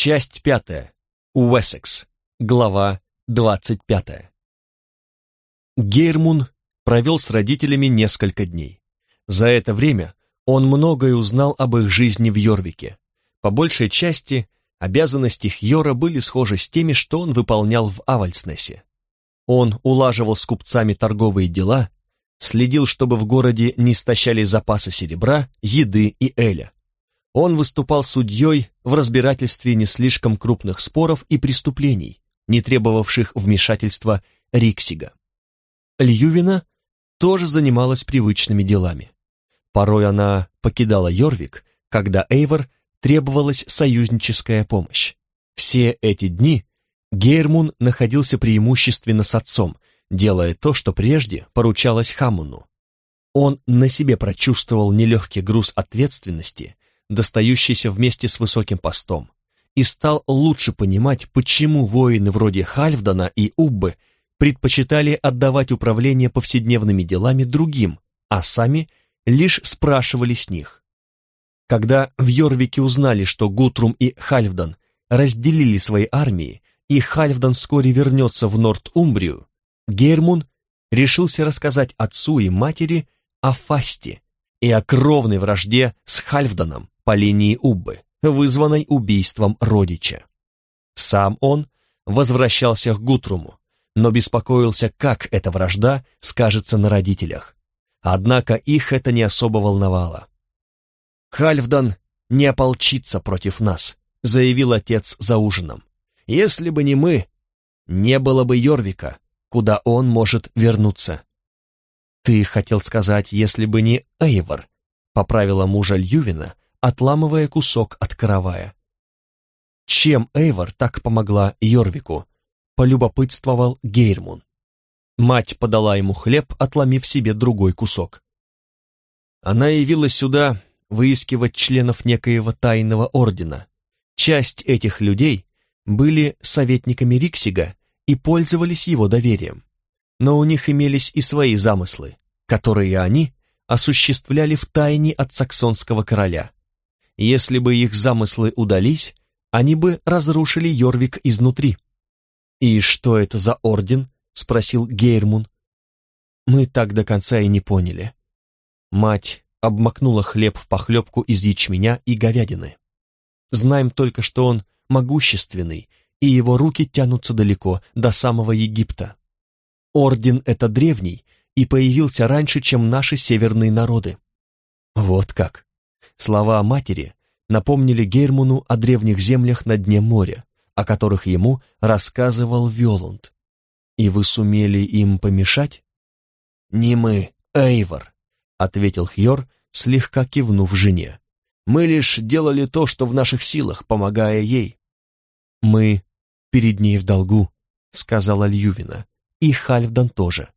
Часть пятая. Уэссекс. Глава двадцать пятая. Гейрмун провел с родителями несколько дней. За это время он многое узнал об их жизни в Йорвике. По большей части обязанности Хьора были схожи с теми, что он выполнял в Авальснесе. Он улаживал с купцами торговые дела, следил, чтобы в городе не истощали запасы серебра, еды и эля. Он выступал судьей в разбирательстве не слишком крупных споров и преступлений, не требовавших вмешательства Риксига. Льювина тоже занималась привычными делами. Порой она покидала Йорвик, когда Эйвор требовалась союзническая помощь. Все эти дни Гейрмун находился преимущественно с отцом, делая то, что прежде поручалось Хамуну. Он на себе прочувствовал нелегкий груз ответственности, достающийся вместе с высоким постом, и стал лучше понимать, почему воины вроде Хальфдана и Уббы предпочитали отдавать управление повседневными делами другим, а сами лишь спрашивали с них. Когда в Йорвике узнали, что Гутрум и Хальфдан разделили свои армии, и Хальфдан вскоре вернется в Норт-Умбрию, Гейрмун решился рассказать отцу и матери о Фасте и о кровной вражде с Хальфданом по линии Уббы, вызванной убийством родича. Сам он возвращался к Гутруму, но беспокоился, как эта вражда скажется на родителях. Однако их это не особо волновало. «Хальфдан не ополчится против нас», — заявил отец за ужином. «Если бы не мы, не было бы Йорвика, куда он может вернуться». «Ты хотел сказать, если бы не Эйвор», — поправила мужа Льювина, отламывая кусок от каравая. Чем Эйвор так помогла Йорвику? Полюбопытствовал Гейрмун. Мать подала ему хлеб, отломив себе другой кусок. Она явилась сюда выискивать членов некоего тайного ордена. Часть этих людей были советниками Риксига и пользовались его доверием. Но у них имелись и свои замыслы, которые они осуществляли в тайне от саксонского короля. Если бы их замыслы удались, они бы разрушили Йорвик изнутри. «И что это за орден?» — спросил Гейрмун. Мы так до конца и не поняли. Мать обмакнула хлеб в похлебку из ячменя и говядины. Знаем только, что он могущественный, и его руки тянутся далеко, до самого Египта. Орден это древний и появился раньше, чем наши северные народы. Вот как. Слова матери напомнили Гейрмуну о древних землях на дне моря, о которых ему рассказывал Вёлунд. И вы сумели им помешать? Не мы, Эйвор, ответил Хьор, слегка кивнув жене. Мы лишь делали то, что в наших силах, помогая ей. Мы перед ней в долгу, сказала Льювина, и Хальфдан тоже.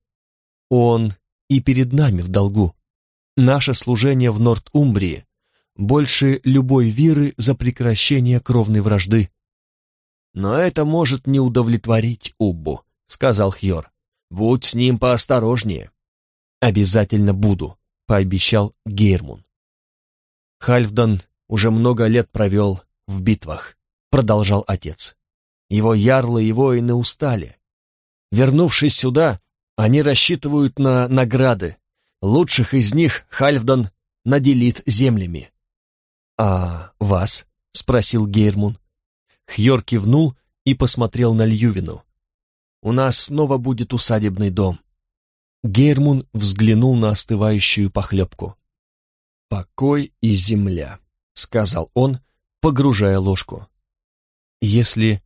Он и перед нами в долгу. Наше служение в Норт-Умбрии больше любой виры за прекращение кровной вражды. «Но это может не удовлетворить Уббу», — сказал Хьор. «Будь с ним поосторожнее». «Обязательно буду», — пообещал Гейрмун. Хальфдан уже много лет провел в битвах, продолжал отец. Его ярлы и воины устали. Вернувшись сюда, они рассчитывают на награды. Лучших из них Хальфдан наделит землями. «А вас?» — спросил Гейрмун. Хьор кивнул и посмотрел на Льювину. «У нас снова будет усадебный дом». Гейрмун взглянул на остывающую похлебку. «Покой и земля», — сказал он, погружая ложку. «Если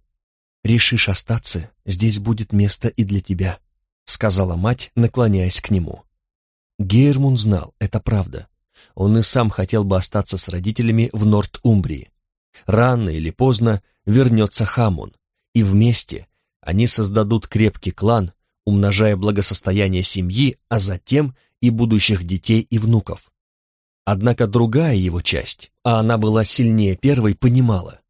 решишь остаться, здесь будет место и для тебя», — сказала мать, наклоняясь к нему. Гейрмун знал, это правда. Он и сам хотел бы остаться с родителями в Норт-Умбрии. Рано или поздно вернется Хамун, и вместе они создадут крепкий клан, умножая благосостояние семьи, а затем и будущих детей и внуков. Однако другая его часть, а она была сильнее первой, понимала,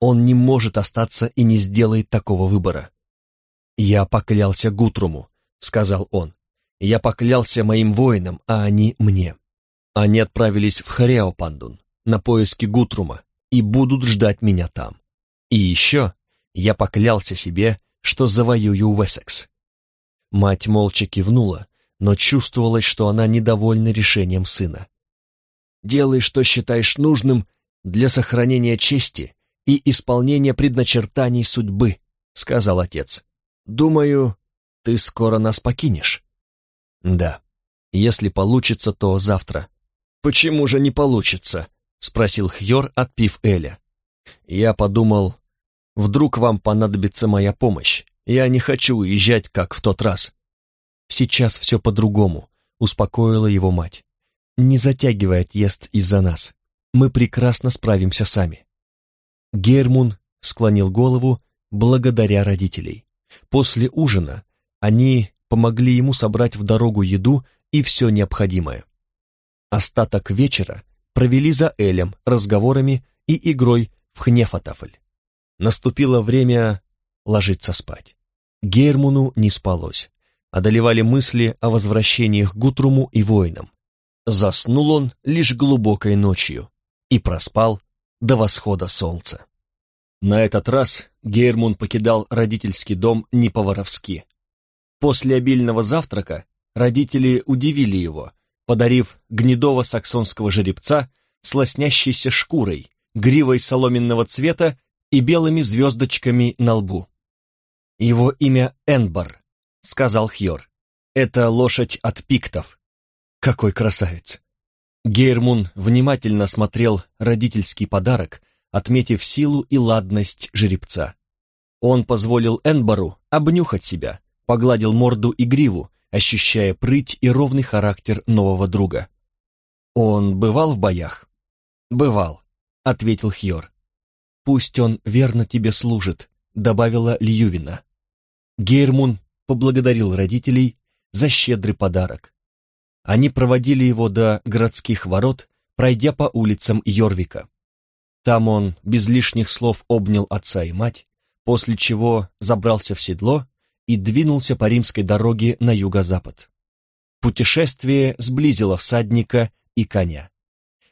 он не может остаться и не сделает такого выбора. «Я поклялся Гутруму», — сказал он. «Я поклялся моим воинам, а они мне. Они отправились в Хареопандун на поиски Гутрума и будут ждать меня там. И еще я поклялся себе, что завоюю Уэссекс. Мать молча кивнула, но чувствовалось, что она недовольна решением сына. «Делай, что считаешь нужным для сохранения чести и исполнения предначертаний судьбы», — сказал отец. «Думаю, ты скоро нас покинешь». «Да, если получится, то завтра». «Почему же не получится?» — спросил Хьор, отпив Эля. Я подумал, вдруг вам понадобится моя помощь. Я не хочу уезжать, как в тот раз. Сейчас все по-другому, успокоила его мать. Не затягивай отъезд из-за нас. Мы прекрасно справимся сами. Гермун склонил голову благодаря родителей. После ужина они помогли ему собрать в дорогу еду и все необходимое. Остаток вечера провели за Элем, разговорами и игрой в Хнефатафль. Наступило время ложиться спать. Гермуну не спалось. Одолевали мысли о возвращениях Гутруму и воинам. Заснул он лишь глубокой ночью и проспал до восхода солнца. На этот раз Гейрмун покидал родительский дом не по-воровски. После обильного завтрака родители удивили его, подарив гнедого саксонского жеребца с лоснящейся шкурой, гривой соломенного цвета и белыми звездочками на лбу. «Его имя Энбар», — сказал Хьор. «Это лошадь от пиктов». «Какой красавец!» Гейрмун внимательно смотрел родительский подарок, отметив силу и ладность жеребца. Он позволил Энбару обнюхать себя, погладил морду и гриву, ощущая прыть и ровный характер нового друга. «Он бывал в боях?» «Бывал. — ответил Хьор. «Пусть он верно тебе служит», — добавила Льювина. Гейрмун поблагодарил родителей за щедрый подарок. Они проводили его до городских ворот, пройдя по улицам Йорвика. Там он без лишних слов обнял отца и мать, после чего забрался в седло и двинулся по римской дороге на юго-запад. Путешествие сблизило всадника и коня.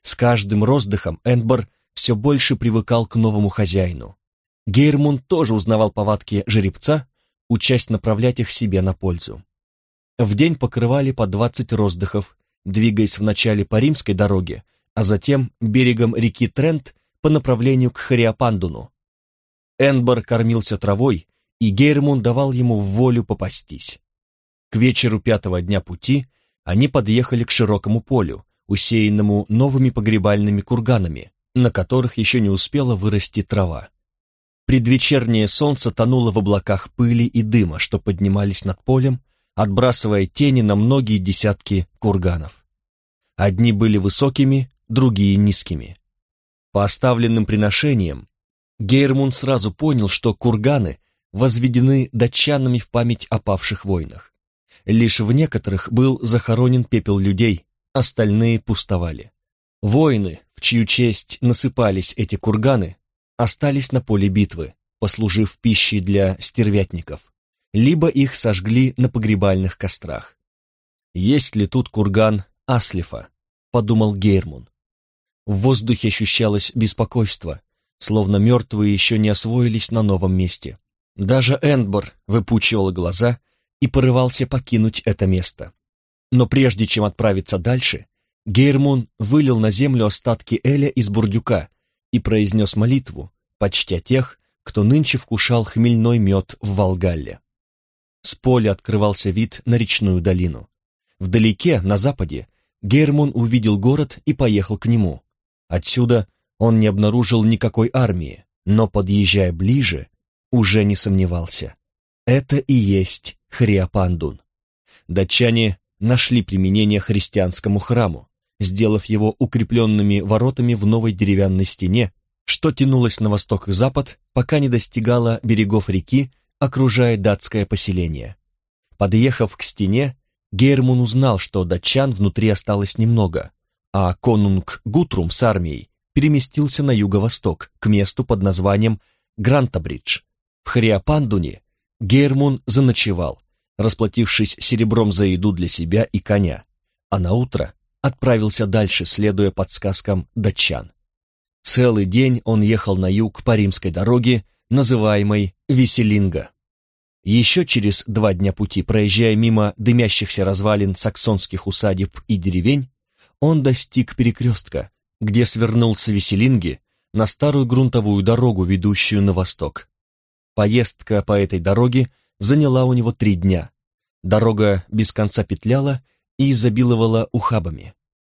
С каждым роздыхом Энбор все больше привыкал к новому хозяину. Гейрмун тоже узнавал повадки жеребца, учась направлять их себе на пользу. В день покрывали по 20 роздыхов, двигаясь вначале по римской дороге, а затем берегом реки Трент по направлению к Хариапандуну. Энбор кормился травой, и Гейрмун давал ему волю попастись. К вечеру пятого дня пути они подъехали к широкому полю, усеянному новыми погребальными курганами, на которых еще не успела вырасти трава. Предвечернее солнце тонуло в облаках пыли и дыма, что поднимались над полем, отбрасывая тени на многие десятки курганов. Одни были высокими, другие низкими. По оставленным приношениям Гейрмун сразу понял, что курганы возведены датчанами в память о павших войнах. Лишь в некоторых был захоронен пепел людей, остальные пустовали. Воины, в чью честь насыпались эти курганы, остались на поле битвы, послужив пищей для стервятников, либо их сожгли на погребальных кострах. «Есть ли тут курган Аслифа?» — подумал Гейрмун. В воздухе ощущалось беспокойство, словно мертвые еще не освоились на новом месте. Даже Эндбор выпучивал глаза и порывался покинуть это место. Но прежде чем отправиться дальше, Гейрмун вылил на землю остатки Эля из бурдюка и произнес молитву, почтя тех, кто нынче вкушал хмельной мед в Волгалле. С поля открывался вид на речную долину. Вдалеке, на западе, Гермун увидел город и поехал к нему. Отсюда он не обнаружил никакой армии, но, подъезжая ближе, уже не сомневался. Это и есть Хриапандун. Датчане нашли применение христианскому храму, сделав его укрепленными воротами в новой деревянной стене, что тянулось на восток и запад, пока не достигала берегов реки, окружая датское поселение. Подъехав к стене, Гермун узнал, что датчан внутри осталось немного, а конунг Гутрум с армией переместился на юго-восток, к месту под названием Грантабридж. В Хриапандуне Гермун заночевал, расплатившись серебром за еду для себя и коня, а на утро отправился дальше, следуя подсказкам датчан. Целый день он ехал на юг по римской дороге, называемой Веселинга. Еще через два дня пути, проезжая мимо дымящихся развалин саксонских усадеб и деревень, он достиг перекрестка, где свернулся Веселинги на старую грунтовую дорогу, ведущую на восток. Поездка по этой дороге заняла у него три дня. Дорога без конца петляла и изобиловала ухабами.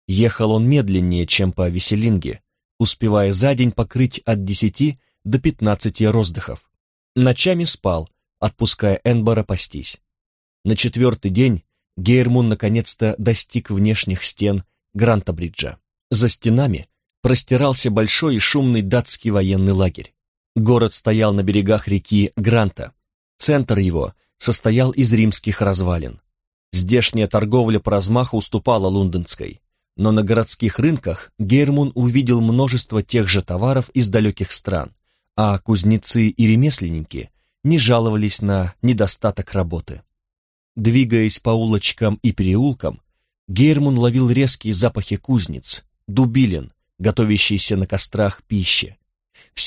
Ехал он медленнее, чем по Веселинге, успевая за день покрыть от десяти до пятнадцати роздыхов. Ночами спал, отпуская Энбора пастись. На четвертый день Гейрмун наконец-то достиг внешних стен Гранта-бриджа. За стенами простирался большой и шумный датский военный лагерь. Город стоял на берегах реки Гранта. Центр его состоял из римских развалин. Здешняя торговля по размаху уступала лондонской, но на городских рынках Гермун увидел множество тех же товаров из далеких стран, а кузнецы и ремесленники не жаловались на недостаток работы. Двигаясь по улочкам и переулкам, Гермун ловил резкие запахи кузнец, дубилин, готовящиеся на кострах пищи.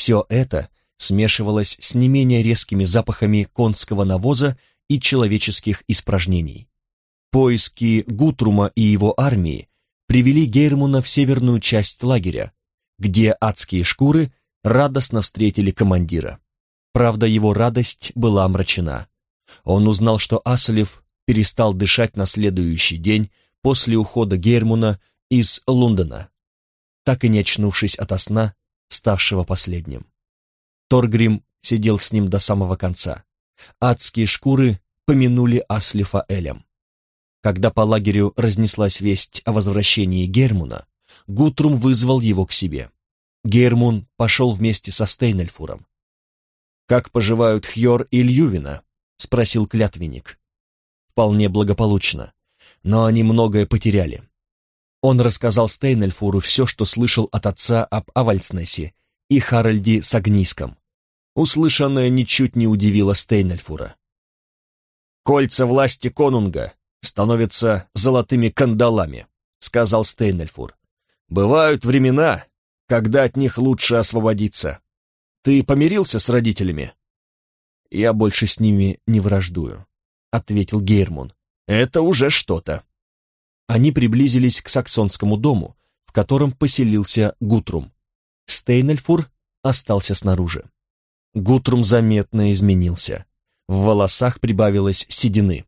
Все это смешивалось с не менее резкими запахами конского навоза и человеческих испражнений. Поиски Гутрума и его армии привели Гейрмуна в северную часть лагеря, где адские шкуры радостно встретили командира. Правда, его радость была омрачена. Он узнал, что Асалев перестал дышать на следующий день после ухода Гермуна из Лондона, так и не очнувшись ото сна, ставшего последним. Торгрим сидел с ним до самого конца. Адские шкуры помянули Аслифа Элем. Когда по лагерю разнеслась весть о возвращении Гермуна, Гутрум вызвал его к себе. Гермун пошел вместе со Стейнельфуром. «Как поживают Хьор и Льювина?» — спросил клятвенник. «Вполне благополучно но они многое потеряли. Он рассказал Стейнельфуру все, что слышал от отца об Авальцнесе и Харальде Сагнийском. Услышанное ничуть не удивило Стейнельфура. «Кольца власти конунга становятся золотыми кандалами», — сказал Стейнельфур. «Бывают времена, когда от них лучше освободиться. Ты помирился с родителями?» «Я больше с ними не враждую», — ответил Гейрмун. Это уже что-то. Они приблизились к саксонскому дому, в котором поселился Гутрум. Стейнельфур остался снаружи. Гутрум заметно изменился. В волосах прибавилось седины.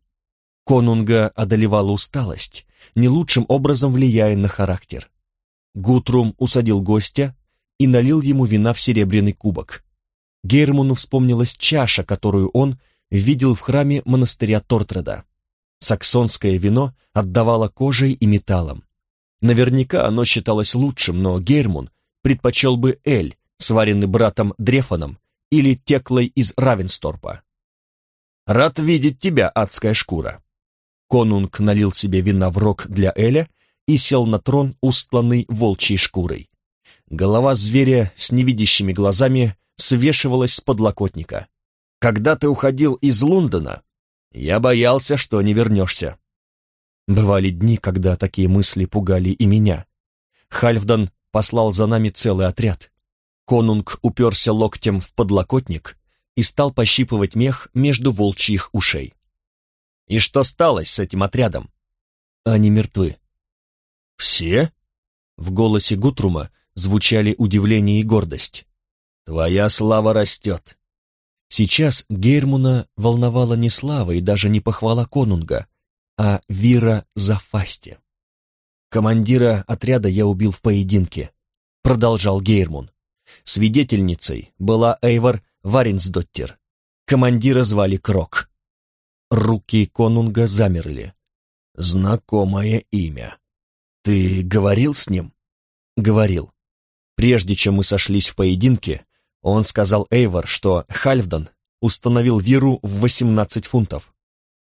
Конунга одолевала усталость, не лучшим образом влияя на характер. Гутрум усадил гостя и налил ему вина в серебряный кубок. Герману вспомнилась чаша, которую он видел в храме монастыря Тортреда. Саксонское вино отдавало кожей и металлом. Наверняка оно считалось лучшим, но Гейрмун предпочел бы эль, сваренный братом Дрефаном или теклой из Равенсторпа. «Рад видеть тебя, адская шкура!» Конунг налил себе вина в рог для Эля и сел на трон, устланный волчьей шкурой. Голова зверя с невидящими глазами свешивалась с подлокотника. «Когда ты уходил из Лондона, я боялся, что не вернешься. Бывали дни, когда такие мысли пугали и меня. Хальфдан послал за нами целый отряд. Конунг уперся локтем в подлокотник и стал пощипывать мех между волчьих ушей. И что стало с этим отрядом? Они мертвы. Все? В голосе Гутрума звучали удивление и гордость. Твоя слава растет. Сейчас Гейрмуна волновала не слава и даже не похвала конунга, а вира за фасти. «Командира отряда я убил в поединке», — продолжал Гейрмун. Свидетельницей была Эйвор Варинсдоттер. Командира звали Крок. Руки конунга замерли. «Знакомое имя. Ты говорил с ним?» «Говорил. Прежде чем мы сошлись в поединке, он сказал Эйвор, что Хальфдан установил Виру в 18 фунтов.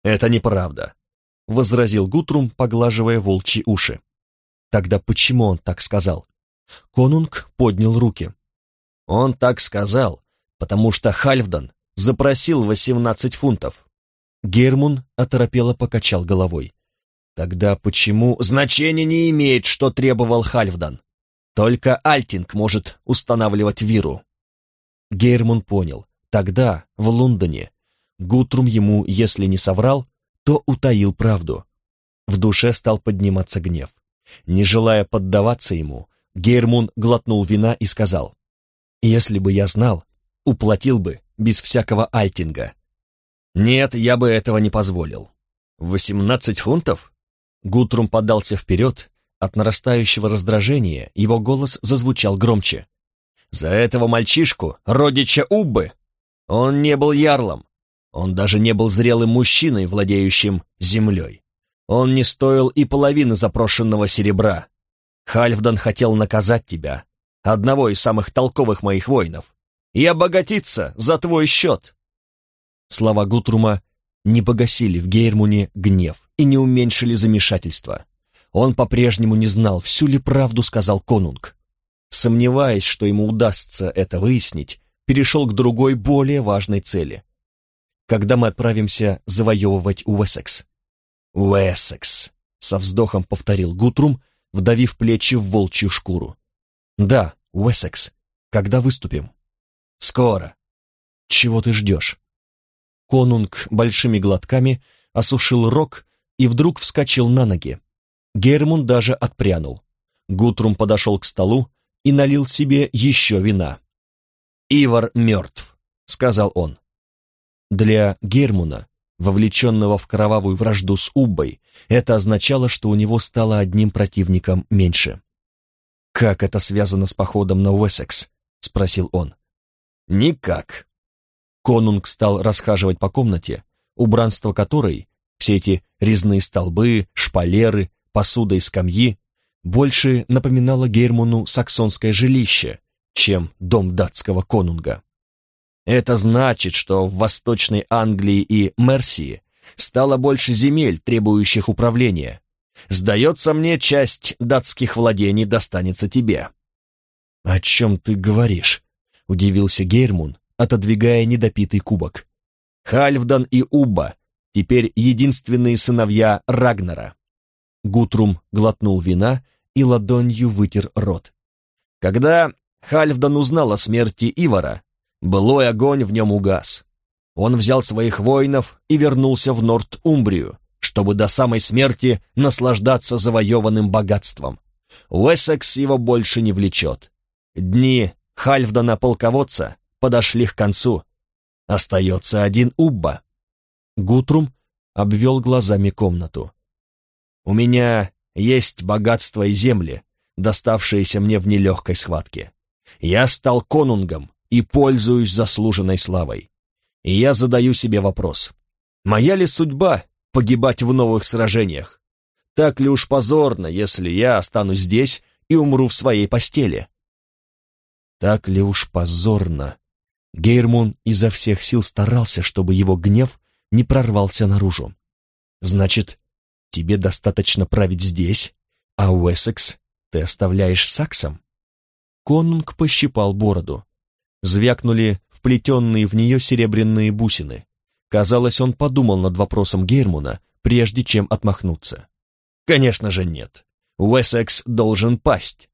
«Это неправда», — возразил Гутрум, поглаживая волчьи уши. «Тогда почему он так сказал?» Конунг поднял руки. «Он так сказал, потому что Хальфдан запросил 18 фунтов». Гермун оторопело покачал головой. «Тогда почему...» «Значения не имеет, что требовал Хальфдан. Только Альтинг может устанавливать виру. Гейрмун понял. Тогда, в Лондоне, Гутрум ему, если не соврал, то утаил правду. В душе стал подниматься гнев. Не желая поддаваться ему, Гейрмун глотнул вина и сказал, «Если бы я знал, уплатил бы без всякого альтинга». «Нет, я бы этого не позволил». «Восемнадцать фунтов?» Гутрум подался вперед, от нарастающего раздражения его голос зазвучал громче. «За этого мальчишку, родича Уббы! Он не был ярлом, он даже не был зрелым мужчиной, владеющим землей. Он не стоил и половины запрошенного серебра. Хальфдан хотел наказать тебя, одного из самых толковых моих воинов, и обогатиться за твой счет. Слова Гутрума не погасили в Гейрмуне гнев и не уменьшили замешательство. Он по-прежнему не знал, всю ли правду сказал конунг. Сомневаясь, что ему удастся это выяснить, перешел к другой, более важной цели. Когда мы отправимся завоевывать Уэссекс? Уэссекс, со вздохом повторил Гутрум, вдавив плечи в волчью шкуру. Да, Уэссекс. Когда выступим? Скоро. Чего ты ждешь? Конунг большими глотками осушил рог и вдруг вскочил на ноги. Гермун даже отпрянул. Гутрум подошел к столу и налил себе еще вина. «Ивар мертв», — сказал он. Для Гермуна, вовлеченного в кровавую вражду с Уббой, это означало, что у него стало одним противником меньше. «Как это связано с походом на Уэссекс?» — спросил он. «Никак». Конунг стал расхаживать по комнате, убранство которой, все эти резные столбы, шпалеры, посуда и скамьи, больше напоминало Гейрмуну саксонское жилище, чем дом датского конунга. Это значит, что в Восточной Англии и Мерсии стало больше земель, требующих управления. Сдается мне, часть датских владений достанется тебе». «О чем ты говоришь?» — удивился Гейрмун, отодвигая недопитый кубок. «Хальфдан и Убба теперь единственные сыновья Рагнара. Гутрум глотнул вина и ладонью вытер рот. Когда Хальфдан узнал о смерти Ивара, былой огонь в нем угас. Он взял своих воинов и вернулся в Норт-Умбрию, чтобы до самой смерти наслаждаться завоеванным богатством. Уэссекс его больше не влечет. Дни Хальфдана-полководца подошли к концу. Остается один Убба. Гутрум обвел глазами комнату. У меня есть богатство и земли, доставшиеся мне в нелегкой схватке. Я стал конунгом и пользуюсь заслуженной славой. И я задаю себе вопрос, моя ли судьба погибать в новых сражениях? Так ли уж позорно, если я останусь здесь и умру в своей постели? Так ли уж позорно? Гейрмун изо всех сил старался, чтобы его гнев не прорвался наружу. Значит, Тебе достаточно править здесь, а Уэссекс ты оставляешь саксом?» Конунг пощипал бороду. Звякнули вплетенные в нее серебряные бусины. Казалось, он подумал над вопросом Гермуна, прежде чем отмахнуться. «Конечно же нет. Уэссекс должен пасть».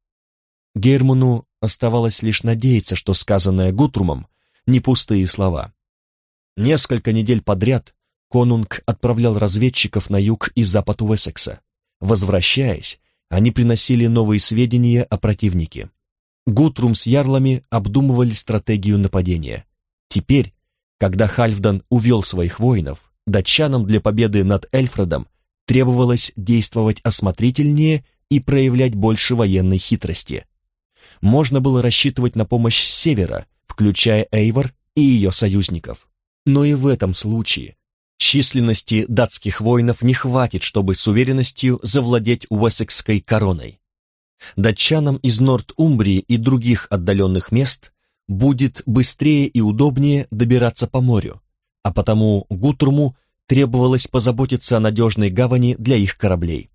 Гермуну оставалось лишь надеяться, что сказанное Гутрумом не пустые слова. Несколько недель подряд Конунг отправлял разведчиков на юг и запад Уэссекса. Возвращаясь, они приносили новые сведения о противнике. Гутрум с ярлами обдумывали стратегию нападения. Теперь, когда Хальфдан увел своих воинов, датчанам для победы над Эльфредом требовалось действовать осмотрительнее и проявлять больше военной хитрости. Можно было рассчитывать на помощь с севера, включая Эйвор и ее союзников. Но и в этом случае Численности датских воинов не хватит, чтобы с уверенностью завладеть Уэссекской короной. Датчанам из Норт-Умбрии и других отдаленных мест будет быстрее и удобнее добираться по морю, а потому Гутруму требовалось позаботиться о надежной гавани для их кораблей.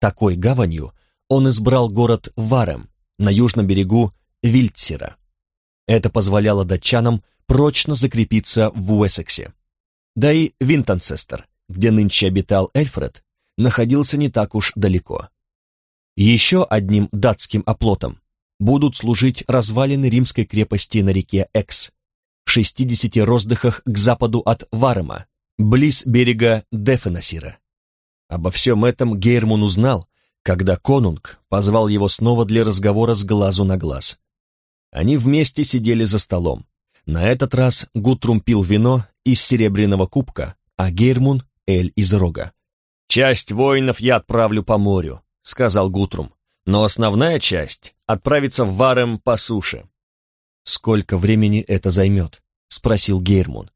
Такой гаванью он избрал город Варем на южном берегу Вильдсера. Это позволяло датчанам прочно закрепиться в Уэссексе. Да и Винтонцестер, где нынче обитал Эльфред, находился не так уж далеко. Еще одним датским оплотом будут служить развалины римской крепости на реке Экс, в 60 роздыхах к западу от Варема, близ берега Дефенасира. Обо всем этом Гейрмун узнал, когда конунг позвал его снова для разговора с глазу на глаз. Они вместе сидели за столом. На этот раз Гутрум пил вино из серебряного кубка, а Гейрмун — эль из рога. «Часть воинов я отправлю по морю», — сказал Гутрум, «но основная часть отправится в Варем по суше». «Сколько времени это займет?» — спросил Гейрмун.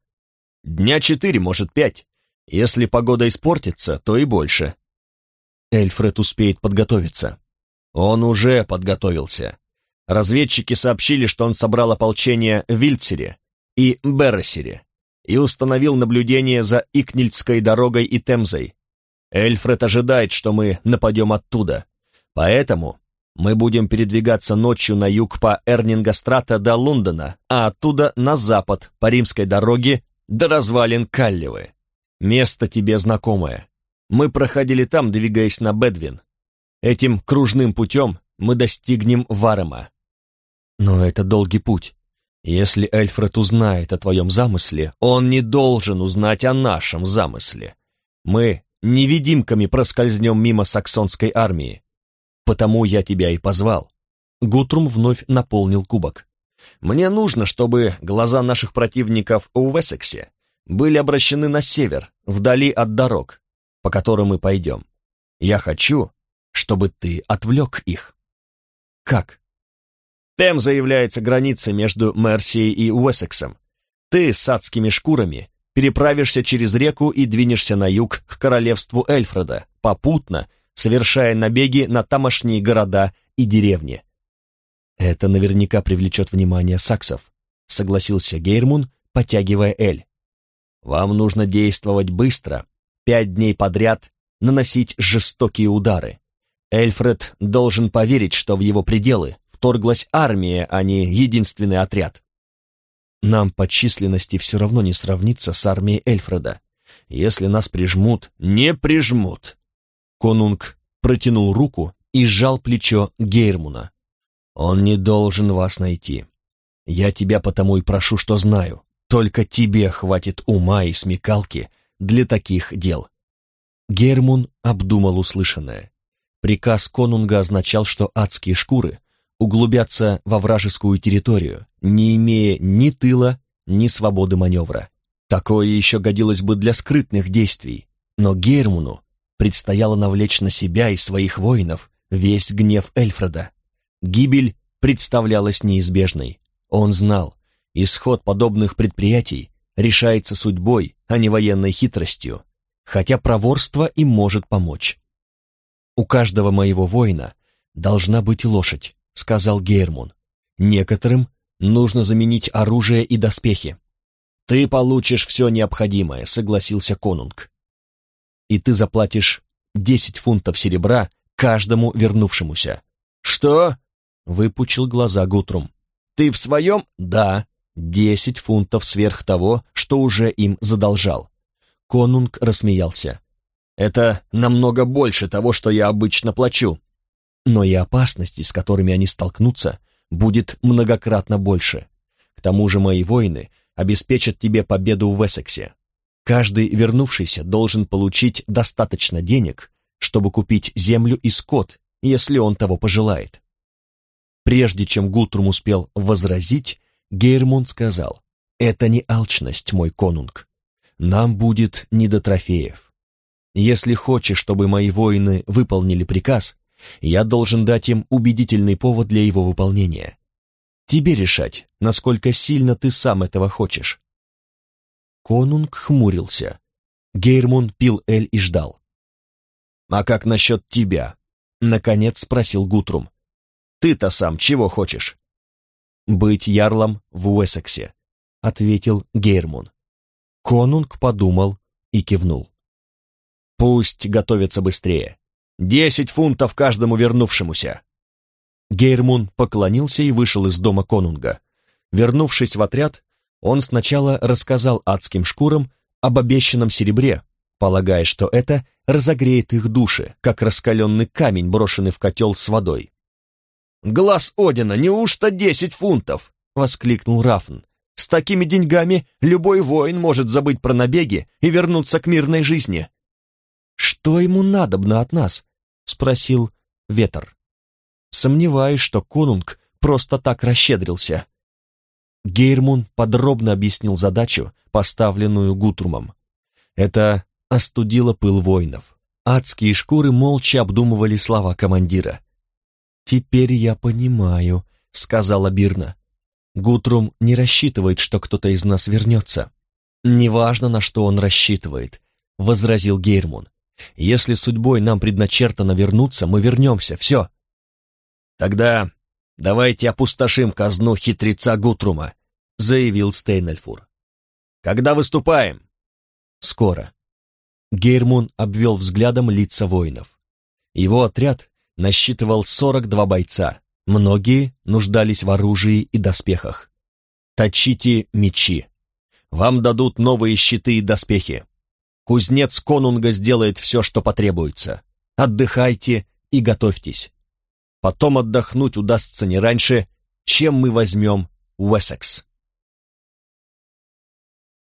«Дня четыре, может, пять. Если погода испортится, то и больше». Эльфред успеет подготовиться. Он уже подготовился. Разведчики сообщили, что он собрал ополчение в Вильцере и Берресере и установил наблюдение за Икнильдской дорогой и Темзой. Эльфред ожидает, что мы нападем оттуда. Поэтому мы будем передвигаться ночью на юг по Эрнингострата до Лондона, а оттуда на запад по римской дороге до развалин Калливы. Место тебе знакомое. Мы проходили там, двигаясь на Бедвин. Этим кружным путем мы достигнем Варема. Но это долгий путь. Если Эльфред узнает о твоем замысле, он не должен узнать о нашем замысле. Мы невидимками проскользнем мимо саксонской армии. Потому я тебя и позвал. Гутрум вновь наполнил кубок. Мне нужно, чтобы глаза наших противников в Уэссексе были обращены на север, вдали от дорог, по которым мы пойдем. Я хочу, чтобы ты отвлек их. Как? Темза является границей между Мерсией и Уэссексом. Ты с адскими шкурами переправишься через реку и двинешься на юг к королевству Эльфреда, попутно совершая набеги на тамошние города и деревни. Это наверняка привлечет внимание саксов, согласился Гейрмун, потягивая Эль. Вам нужно действовать быстро, пять дней подряд наносить жестокие удары. Эльфред должен поверить, что в его пределы вторглась армия, а не единственный отряд. Нам по численности все равно не сравниться с армией Эльфреда. Если нас прижмут, не прижмут. Конунг протянул руку и сжал плечо Гейрмуна. Он не должен вас найти. Я тебя потому и прошу, что знаю. Только тебе хватит ума и смекалки для таких дел. Гермун обдумал услышанное. Приказ конунга означал, что адские шкуры углубятся во вражескую территорию, не имея ни тыла, ни свободы маневра. Такое еще годилось бы для скрытных действий, но Гермуну предстояло навлечь на себя и своих воинов весь гнев Эльфреда. Гибель представлялась неизбежной. Он знал, исход подобных предприятий решается судьбой, а не военной хитростью, хотя проворство им может помочь. У каждого моего воина должна быть лошадь, — сказал Гейрмун. «Некоторым нужно заменить оружие и доспехи». «Ты получишь все необходимое», — согласился Конунг. «И ты заплатишь десять фунтов серебра каждому вернувшемуся». «Что?» — выпучил глаза Гутрум. «Ты в своем?» «Да, десять фунтов сверх того, что уже им задолжал». Конунг рассмеялся. «Это намного больше того, что я обычно плачу но и опасности, с которыми они столкнутся, будет многократно больше. К тому же мои воины обеспечат тебе победу в Эссексе. Каждый вернувшийся должен получить достаточно денег, чтобы купить землю и скот, если он того пожелает. Прежде чем Гутрум успел возразить, Гейрмунд сказал, «Это не алчность, мой конунг. Нам будет не до трофеев. Если хочешь, чтобы мои воины выполнили приказ, я должен дать им убедительный повод для его выполнения. Тебе решать, насколько сильно ты сам этого хочешь. Конунг хмурился. Гейрмун пил эль и ждал. «А как насчет тебя?» — наконец спросил Гутрум. «Ты-то сам чего хочешь?» «Быть ярлом в Уэссексе», — ответил Гейрмун. Конунг подумал и кивнул. «Пусть готовятся быстрее. Десять фунтов каждому вернувшемуся!» Гейрмун поклонился и вышел из дома конунга. Вернувшись в отряд, он сначала рассказал адским шкурам об обещанном серебре, полагая, что это разогреет их души, как раскаленный камень, брошенный в котел с водой. Глаз Одина, неужто десять фунтов?» — воскликнул Рафн. «С такими деньгами любой воин может забыть про набеги и вернуться к мирной жизни». «Что ему надобно от нас?» — спросил Ветер. «Сомневаюсь, что конунг просто так расщедрился». Гейрмун подробно объяснил задачу, поставленную Гутрумом. Это остудило пыл воинов. Адские шкуры молча обдумывали слова командира. «Теперь я понимаю», — сказала Бирна. «Гутрум не рассчитывает, что кто-то из нас вернется». «Неважно, на что он рассчитывает», — возразил Гейрмун. «Если судьбой нам предначертано вернуться, мы вернемся, все». «Тогда давайте опустошим казну хитреца Гутрума», — заявил Стейнельфур. «Когда выступаем?» «Скоро». Гейрмун обвел взглядом лица воинов. Его отряд насчитывал 42 бойца, многие нуждались в оружии и доспехах. Точите мечи. Вам дадут новые щиты и доспехи. Кузнец Конунга сделает все, что потребуется. Отдыхайте и готовьтесь. Потом отдохнуть удастся не раньше, чем мы возьмем Уэссекс.